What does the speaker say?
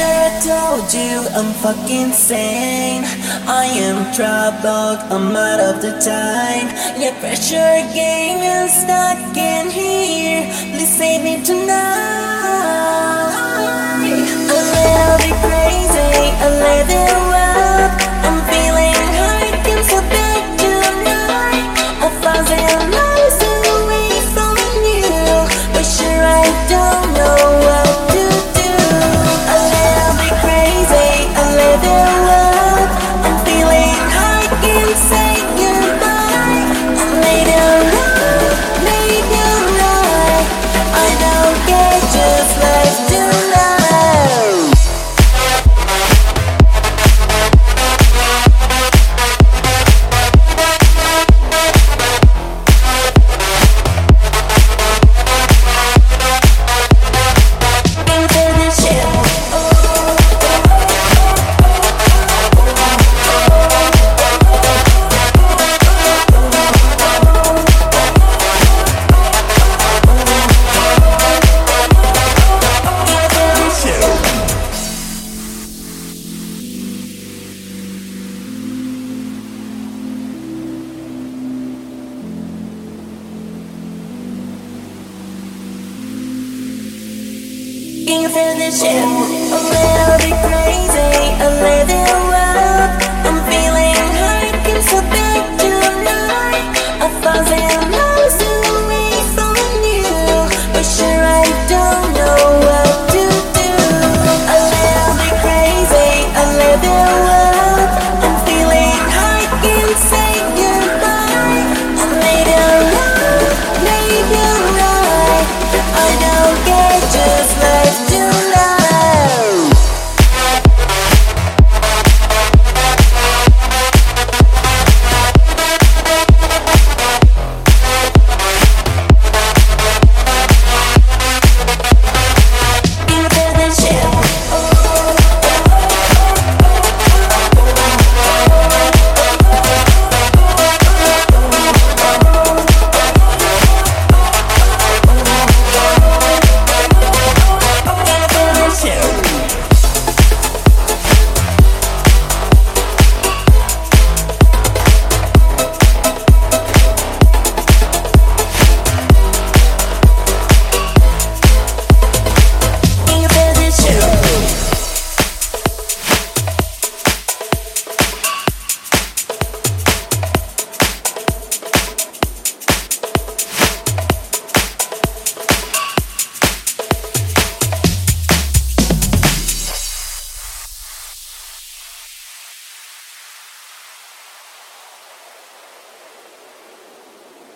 I told you I'm fucking sane. I am troubled, I'm out of the time. Your pressure game is stuck in here. Please save me tonight. sinking to the ship. Oh, that'll be crazy.